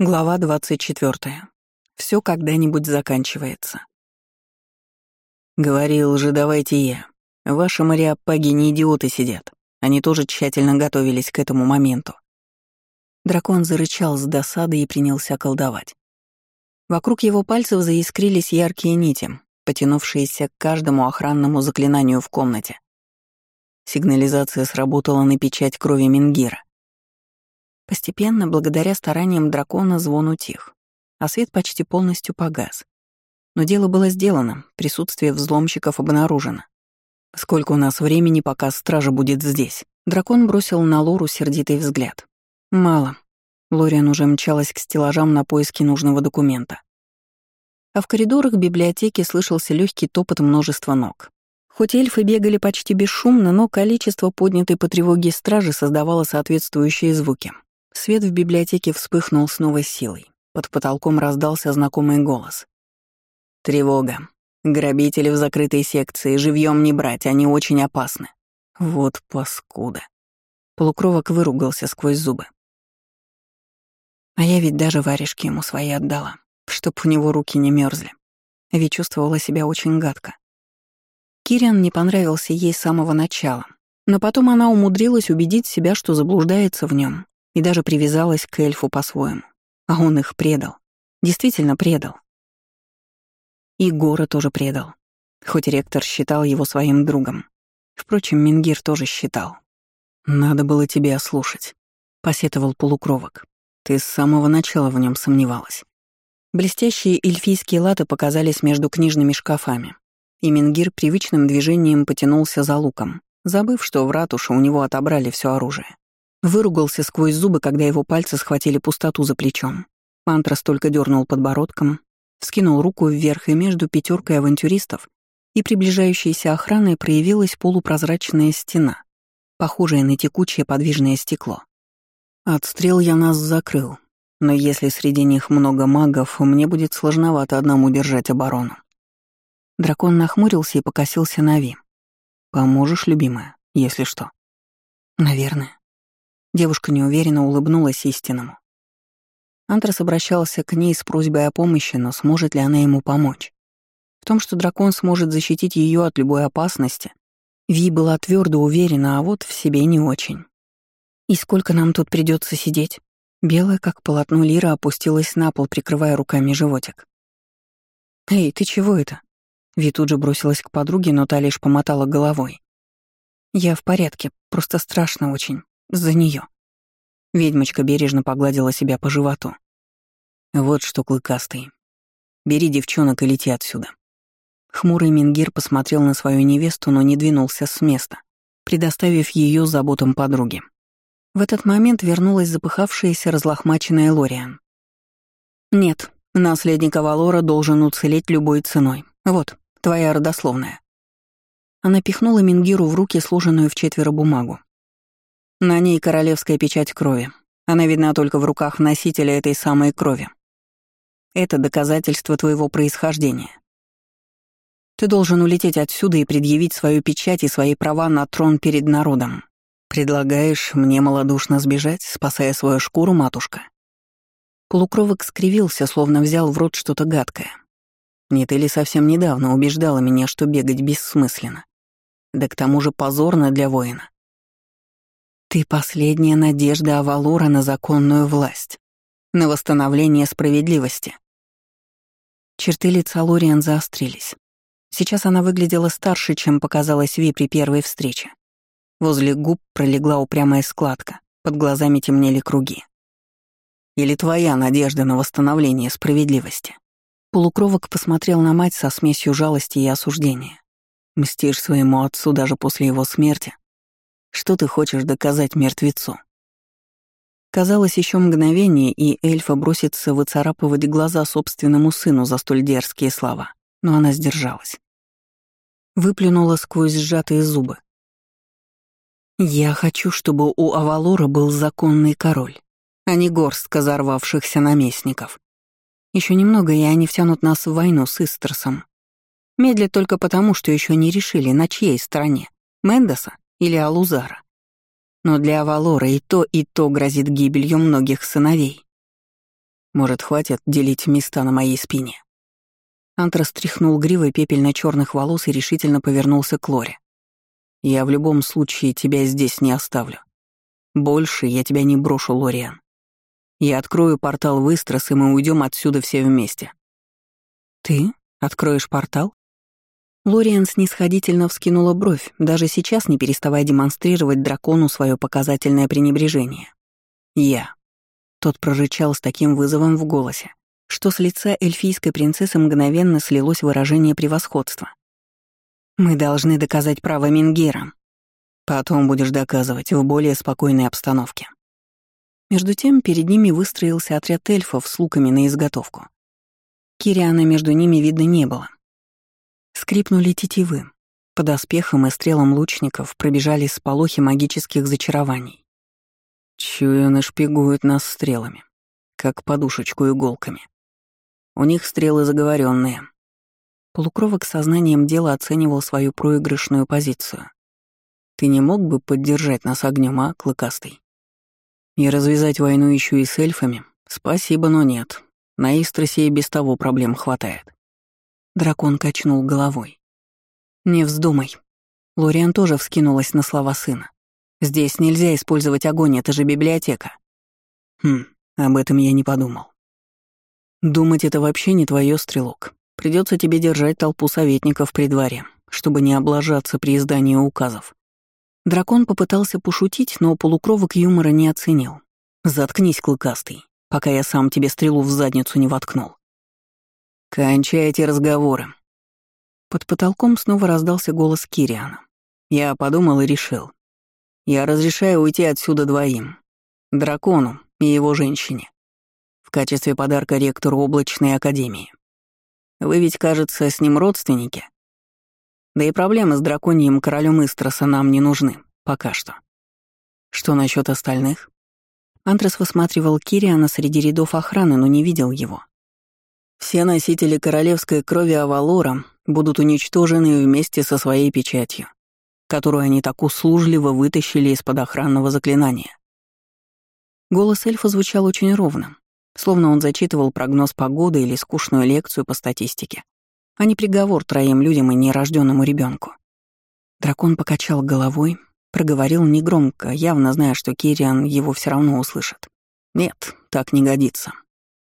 Глава 24. Все когда-нибудь заканчивается. Говорил же, давайте я. Ваши мариапаги не идиоты сидят. Они тоже тщательно готовились к этому моменту. Дракон зарычал с досады и принялся колдовать. Вокруг его пальцев заискрились яркие нити, потянувшиеся к каждому охранному заклинанию в комнате. Сигнализация сработала на печать крови Мингира. Постепенно, благодаря стараниям дракона, звон утих, а свет почти полностью погас. Но дело было сделано, присутствие взломщиков обнаружено. «Сколько у нас времени, пока стража будет здесь?» Дракон бросил на Лору сердитый взгляд. «Мало». Лориан уже мчалась к стеллажам на поиски нужного документа. А в коридорах библиотеки слышался легкий топот множества ног. Хоть эльфы бегали почти бесшумно, но количество поднятой по тревоге стражи создавало соответствующие звуки. Свет в библиотеке вспыхнул с новой силой. Под потолком раздался знакомый голос. «Тревога. Грабители в закрытой секции. Живьем не брать, они очень опасны». Вот паскуда. Полукровок выругался сквозь зубы. А я ведь даже варежки ему свои отдала, чтоб у него руки не мерзли. Ведь чувствовала себя очень гадко. Кириан не понравился ей с самого начала, но потом она умудрилась убедить себя, что заблуждается в нем, и даже привязалась к эльфу по-своему. А он их предал. Действительно предал. И Гора тоже предал. Хоть ректор считал его своим другом. Впрочем, Мингир тоже считал. «Надо было тебя слушать», — посетовал полукровок. «Ты с самого начала в нем сомневалась». Блестящие эльфийские латы показались между книжными шкафами, и Мингир привычным движением потянулся за луком, забыв, что в ратуше у него отобрали все оружие. Выругался сквозь зубы, когда его пальцы схватили пустоту за плечом. Мантрас только дернул подбородком, вскинул руку вверх, и между пятеркой авантюристов и приближающейся охраной проявилась полупрозрачная стена, похожая на текучее подвижное стекло. Отстрел я нас закрыл, но если среди них много магов, мне будет сложновато одному держать оборону. Дракон нахмурился и покосился на Ви. «Поможешь, любимая, если что?» «Наверное». Девушка неуверенно улыбнулась истинному. Антрас обращался к ней с просьбой о помощи, но сможет ли она ему помочь? В том, что дракон сможет защитить ее от любой опасности, Ви была твердо уверена, а вот в себе не очень. «И сколько нам тут придется сидеть?» Белая, как полотно Лира, опустилась на пол, прикрывая руками животик. «Эй, ты чего это?» Ви тут же бросилась к подруге, но та лишь помотала головой. «Я в порядке, просто страшно очень. За нее. Ведьмочка бережно погладила себя по животу. Вот что, клыкастый. Бери девчонок и лети отсюда. Хмурый Мингир посмотрел на свою невесту, но не двинулся с места, предоставив ее заботам подруги. В этот момент вернулась запыхавшаяся разлохмаченная Лориан. «Нет, наследник Авалора должен уцелеть любой ценой. Вот, твоя родословная». Она пихнула Мингиру в руки сложенную в четверо бумагу. На ней королевская печать крови. Она видна только в руках носителя этой самой крови. Это доказательство твоего происхождения. Ты должен улететь отсюда и предъявить свою печать и свои права на трон перед народом. Предлагаешь мне малодушно сбежать, спасая свою шкуру, матушка?» Полукровок скривился, словно взял в рот что-то гадкое. «Не ты ли совсем недавно убеждала меня, что бегать бессмысленно? Да к тому же позорно для воина. Ты последняя надежда Авалура на законную власть, на восстановление справедливости. Черты лица Лориан заострились. Сейчас она выглядела старше, чем показалось Ви при первой встрече. Возле губ пролегла упрямая складка, под глазами темнели круги. Или твоя надежда на восстановление справедливости? Полукровок посмотрел на мать со смесью жалости и осуждения. Мстишь своему отцу даже после его смерти? Что ты хочешь доказать мертвецу? Казалось, еще мгновение, и эльфа бросится выцарапывать глаза собственному сыну за столь дерзкие слова, но она сдержалась. Выплюнула сквозь сжатые зубы. «Я хочу, чтобы у Авалора был законный король, а не горстка зарвавшихся наместников. Еще немного, и они втянут нас в войну с Истерсом. Медлят только потому, что еще не решили, на чьей стороне — Мендеса или Алузара. Но для Авалора и то, и то грозит гибелью многих сыновей. Может, хватит делить места на моей спине?» Антрас стряхнул гривой пепельно-черных волос и решительно повернулся к Лоре. «Я в любом случае тебя здесь не оставлю. Больше я тебя не брошу, Лориан. Я открою портал в и мы уйдем отсюда все вместе». «Ты? Откроешь портал?» Лориан снисходительно вскинула бровь, даже сейчас не переставая демонстрировать дракону свое показательное пренебрежение. «Я». Тот прорычал с таким вызовом в голосе, что с лица эльфийской принцессы мгновенно слилось выражение превосходства. «Мы должны доказать право Мингера. Потом будешь доказывать в более спокойной обстановке». Между тем перед ними выстроился отряд эльфов с луками на изготовку. Кириана между ними видно не было. Скрипнули тетивы. Под оспехом и стрелом лучников пробежали сполохи магических зачарований. Чую, нашпигуют нас стрелами, как подушечку иголками. У них стрелы заговоренные. Полукровок сознанием дела оценивал свою проигрышную позицию. Ты не мог бы поддержать нас огнем, а, клыкастый? И развязать войну еще и с эльфами? Спасибо, но нет. На Истросе и без того проблем хватает. Дракон качнул головой. «Не вздумай». Лориан тоже вскинулась на слова сына. «Здесь нельзя использовать огонь, это же библиотека». «Хм, об этом я не подумал. Думать это вообще не твое стрелок. Придется тебе держать толпу советников при дворе, чтобы не облажаться при издании указов. Дракон попытался пошутить, но полукровок юмора не оценил. «Заткнись, клыкастый, пока я сам тебе стрелу в задницу не воткнул». «Кончайте разговоры». Под потолком снова раздался голос Кириана. Я подумал и решил. Я разрешаю уйти отсюда двоим. Дракону и его женщине качестве подарка ректору облачной академии. Вы ведь, кажется, с ним родственники. Да и проблемы с драконьим королем Истроса нам не нужны, пока что. Что насчет остальных? Антрас высматривал Кириана среди рядов охраны, но не видел его. Все носители королевской крови Авалора будут уничтожены вместе со своей печатью, которую они так услужливо вытащили из-под охранного заклинания. Голос эльфа звучал очень ровно, Словно он зачитывал прогноз погоды или скучную лекцию по статистике, а не приговор троим людям и нерожденному ребенку. Дракон покачал головой, проговорил негромко, явно зная, что Кириан его все равно услышит. «Нет, так не годится».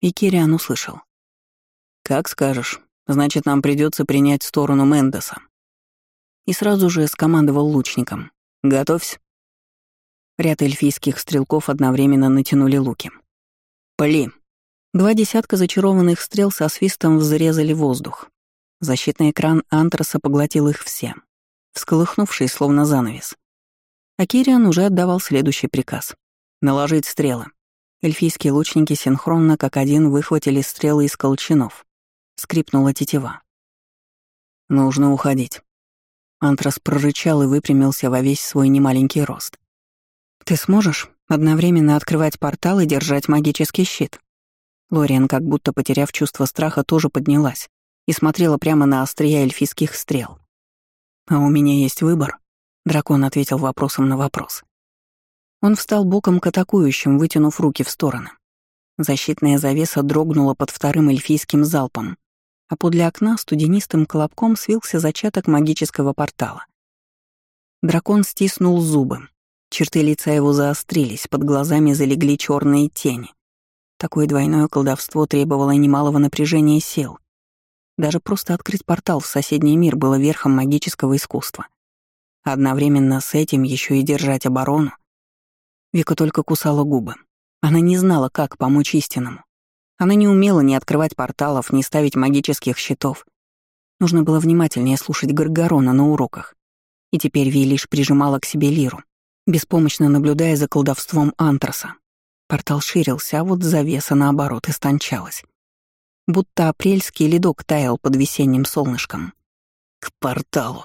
И Кириан услышал. «Как скажешь. Значит, нам придется принять сторону Мендеса». И сразу же скомандовал лучникам. «Готовься». Ряд эльфийских стрелков одновременно натянули луки. «Пли!» Два десятка зачарованных стрел со свистом взрезали воздух. Защитный экран антраса поглотил их все, всколыхнувший словно занавес. А Кириан уже отдавал следующий приказ — наложить стрелы. Эльфийские лучники синхронно, как один, выхватили стрелы из колчанов. Скрипнула тетива. «Нужно уходить». Антрас прорычал и выпрямился во весь свой немаленький рост. «Ты сможешь одновременно открывать портал и держать магический щит?» Лориан, как будто потеряв чувство страха, тоже поднялась и смотрела прямо на острия эльфийских стрел. «А у меня есть выбор», — дракон ответил вопросом на вопрос. Он встал боком к атакующим, вытянув руки в стороны. Защитная завеса дрогнула под вторым эльфийским залпом, а подле окна студенистым колобком свился зачаток магического портала. Дракон стиснул зубы. Черты лица его заострились, под глазами залегли черные тени. Такое двойное колдовство требовало немалого напряжения сил. Даже просто открыть портал в соседний мир было верхом магического искусства. Одновременно с этим еще и держать оборону. Вика только кусала губы. Она не знала, как помочь истинному. Она не умела ни открывать порталов, ни ставить магических щитов. Нужно было внимательнее слушать Гаргорона на уроках. И теперь Ви лишь прижимала к себе Лиру, беспомощно наблюдая за колдовством Антраса. Портал ширился, а вот завеса, наоборот, истончалась. Будто апрельский ледок таял под весенним солнышком. «К порталу!»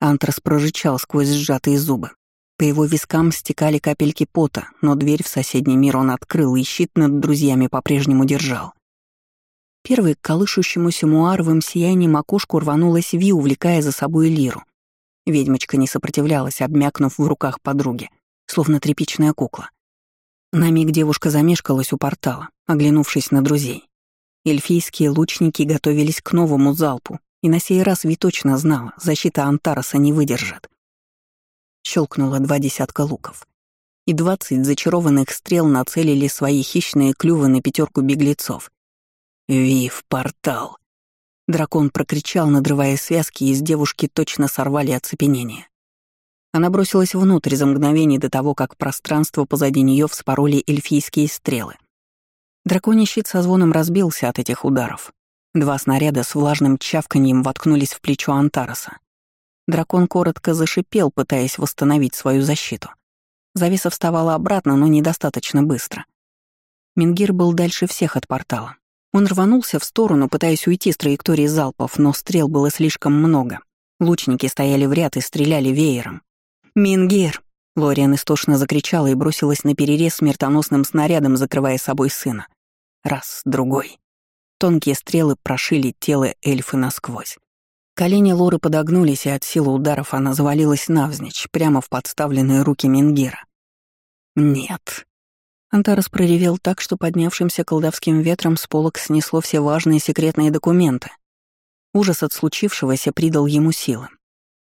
Антрас прорычал сквозь сжатые зубы. По его вискам стекали капельки пота, но дверь в соседний мир он открыл и щит над друзьями по-прежнему держал. Первый к колышущемуся муаровым сиянием окошку рванулась Ви, увлекая за собой Лиру. Ведьмочка не сопротивлялась, обмякнув в руках подруги, словно тряпичная кукла. На миг девушка замешкалась у портала, оглянувшись на друзей. Эльфийские лучники готовились к новому залпу, и на сей раз Ви точно знала, защита Антараса не выдержит. Щелкнуло два десятка луков, и двадцать зачарованных стрел нацелили свои хищные клювы на пятерку беглецов. «Ви в портал!» Дракон прокричал, надрывая связки, и из девушки точно сорвали оцепенение. Она бросилась внутрь за мгновение до того, как пространство позади нее вспороли эльфийские стрелы. Драконий щит со звоном разбился от этих ударов. Два снаряда с влажным чавканьем воткнулись в плечо Антараса. Дракон коротко зашипел, пытаясь восстановить свою защиту. Завеса вставала обратно, но недостаточно быстро. Мингир был дальше всех от портала. Он рванулся в сторону, пытаясь уйти с траектории залпов, но стрел было слишком много. Лучники стояли в ряд и стреляли веером. «Мингир!» Лориан истошно закричала и бросилась на перерез смертоносным снарядом, закрывая собой сына. Раз, другой. Тонкие стрелы прошили тело эльфы насквозь. Колени Лоры подогнулись, и от силы ударов она завалилась навзничь, прямо в подставленные руки Мингира. «Нет», Антарес проревел так, что поднявшимся колдовским ветром с полок снесло все важные секретные документы. Ужас от случившегося придал ему силы.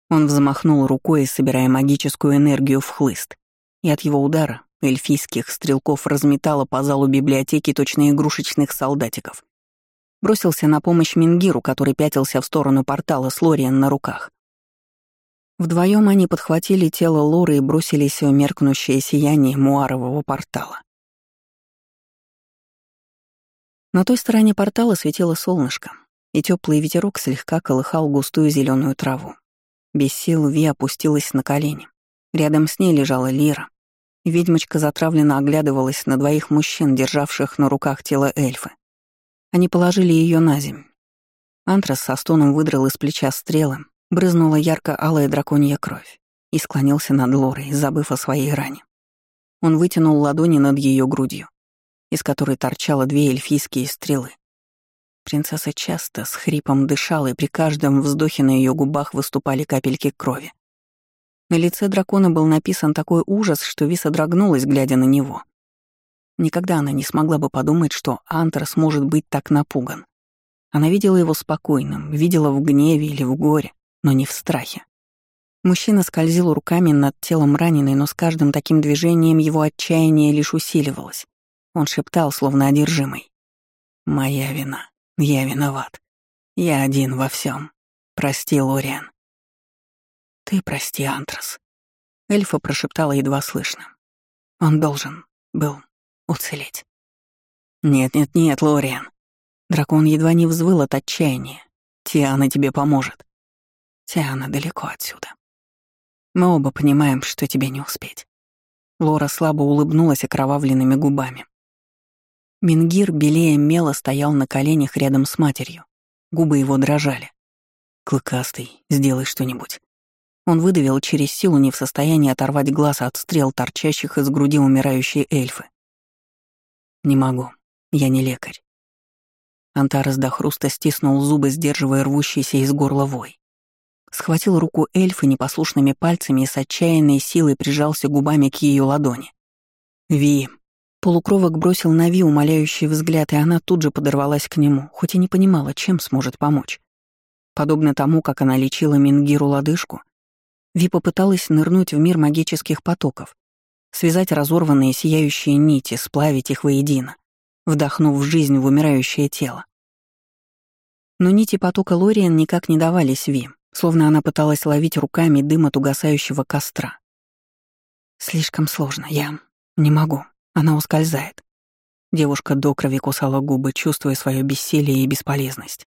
Он взмахнул рукой, собирая магическую энергию в хлыст, и от его удара эльфийских стрелков разметало по залу библиотеки точно игрушечных солдатиков. Бросился на помощь Мингиру, который пятился в сторону портала с Лориан на руках. Вдвоем они подхватили тело Лоры и бросились в меркнущее сияние муарового портала. На той стороне портала светило солнышко, и теплый ветерок слегка колыхал густую зеленую траву. Без сил Ви опустилась на колени. Рядом с ней лежала Лира. Ведьмочка затравленно оглядывалась на двоих мужчин, державших на руках тело эльфы. Они положили ее на землю. Антрас со стоном выдрал из плеча стрелы, брызнула ярко-алая драконья кровь и склонился над Лорой, забыв о своей ране. Он вытянул ладони над ее грудью из которой торчало две эльфийские стрелы. Принцесса часто с хрипом дышала, и при каждом вздохе на ее губах выступали капельки крови. На лице дракона был написан такой ужас, что Виса дрогнулась, глядя на него. Никогда она не смогла бы подумать, что Антрас может быть так напуган. Она видела его спокойным, видела в гневе или в горе, но не в страхе. Мужчина скользил руками над телом раненой, но с каждым таким движением его отчаяние лишь усиливалось. Он шептал, словно одержимый. «Моя вина. Я виноват. Я один во всем. Прости, Лориан». «Ты прости, Антрас», — эльфа прошептала едва слышно. «Он должен был уцелеть». «Нет-нет-нет, Лориан». Дракон едва не взвыл от отчаяния. «Тиана тебе поможет». «Тиана далеко отсюда. Мы оба понимаем, что тебе не успеть». Лора слабо улыбнулась окровавленными губами. Мингир, белее мела, стоял на коленях рядом с матерью. Губы его дрожали. «Клыкастый, сделай что-нибудь». Он выдавил через силу, не в состоянии оторвать глаз от стрел, торчащих из груди умирающей эльфы. «Не могу. Я не лекарь». Антарес до хруста стиснул зубы, сдерживая рвущийся из горла вой. Схватил руку эльфы непослушными пальцами и с отчаянной силой прижался губами к ее ладони. «Ви, Полукровок бросил на Ви умоляющий взгляд, и она тут же подорвалась к нему, хоть и не понимала, чем сможет помочь. Подобно тому, как она лечила Мингиру лодыжку, Ви попыталась нырнуть в мир магических потоков, связать разорванные сияющие нити, сплавить их воедино, вдохнув жизнь в умирающее тело. Но нити потока Лориан никак не давались Ви, словно она пыталась ловить руками дым от угасающего костра. «Слишком сложно, я не могу», она ускользает. Девушка до крови кусала губы, чувствуя свое бессилие и бесполезность.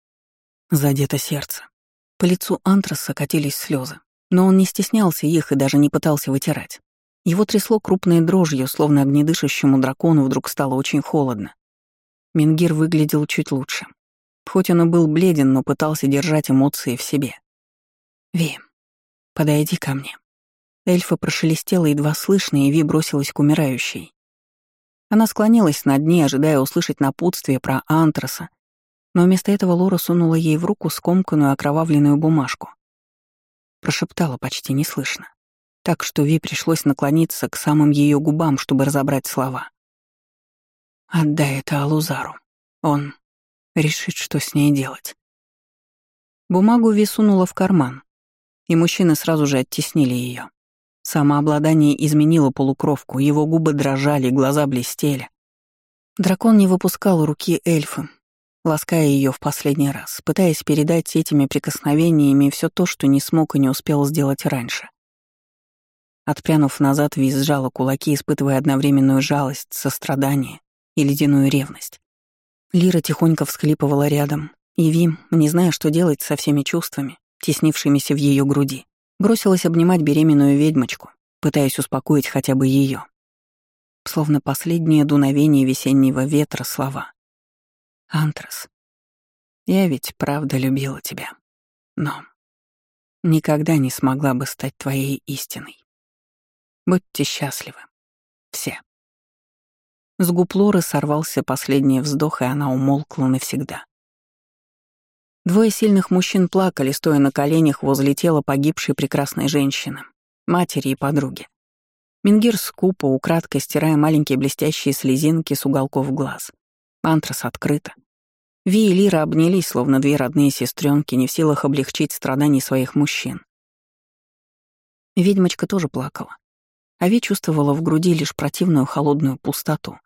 Задето сердце. По лицу Антраса катились слезы, но он не стеснялся их и даже не пытался вытирать. Его трясло крупной дрожью, словно огнедышащему дракону вдруг стало очень холодно. Мингир выглядел чуть лучше. Хоть он и был бледен, но пытался держать эмоции в себе. «Ви, подойди ко мне». Эльфа прошелестела едва слышно, и Ви бросилась к умирающей. Она склонилась над ней, ожидая услышать напутствие про антраса, но вместо этого Лора сунула ей в руку скомканную окровавленную бумажку. Прошептала почти неслышно, так что Ви пришлось наклониться к самым ее губам, чтобы разобрать слова. Отдай это Алузару. Он решит, что с ней делать. Бумагу Ви сунула в карман, и мужчины сразу же оттеснили ее. Самообладание изменило полукровку, его губы дрожали, глаза блестели. Дракон не выпускал руки эльфы, лаская ее в последний раз, пытаясь передать этими прикосновениями все то, что не смог и не успел сделать раньше. Отпрянув назад, Ви сжала кулаки, испытывая одновременную жалость, сострадание и ледяную ревность. Лира тихонько всхлипывала рядом, и Вим, не зная, что делать со всеми чувствами, теснившимися в ее груди, бросилась обнимать беременную ведьмочку, пытаясь успокоить хотя бы ее. Словно последнее дуновение весеннего ветра слова. «Антрас, я ведь правда любила тебя, но никогда не смогла бы стать твоей истиной. Будьте счастливы. Все». С губ Лоры сорвался последний вздох, и она умолкла навсегда. Двое сильных мужчин плакали, стоя на коленях возле тела погибшей прекрасной женщины, матери и подруги. Мингир скупо, украдкой стирая маленькие блестящие слезинки с уголков глаз. Антрас открыто. Ви и Лира обнялись, словно две родные сестренки, не в силах облегчить страданий своих мужчин. Ведьмочка тоже плакала. А Ви чувствовала в груди лишь противную холодную пустоту.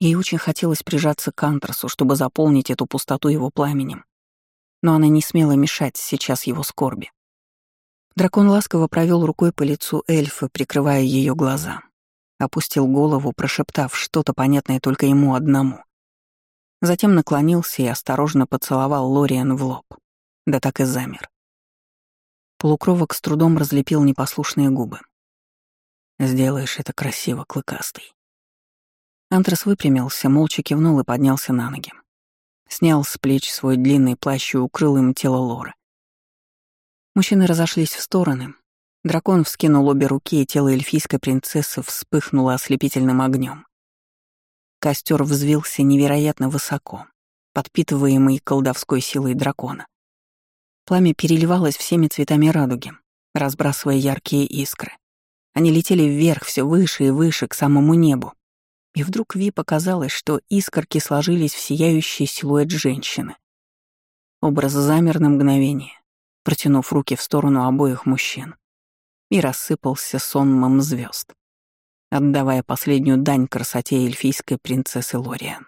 Ей очень хотелось прижаться к Антрасу, чтобы заполнить эту пустоту его пламенем но она не смела мешать сейчас его скорби. Дракон ласково провел рукой по лицу эльфы, прикрывая ее глаза. Опустил голову, прошептав что-то понятное только ему одному. Затем наклонился и осторожно поцеловал Лориан в лоб. Да так и замер. Полукровок с трудом разлепил непослушные губы. «Сделаешь это красиво, клыкастый». Антрас выпрямился, молча кивнул и поднялся на ноги снял с плеч свой длинный плащ и укрыл им тело Лоры. Мужчины разошлись в стороны. Дракон вскинул обе руки, и тело эльфийской принцессы вспыхнуло ослепительным огнем. Костер взвился невероятно высоко, подпитываемый колдовской силой дракона. Пламя переливалось всеми цветами радуги, разбрасывая яркие искры. Они летели вверх, все выше и выше, к самому небу, и вдруг Ви показалось, что искорки сложились в сияющий силуэт женщины. Образ замер на мгновение, протянув руки в сторону обоих мужчин, и рассыпался сонмом звезд, отдавая последнюю дань красоте эльфийской принцессы Лориан.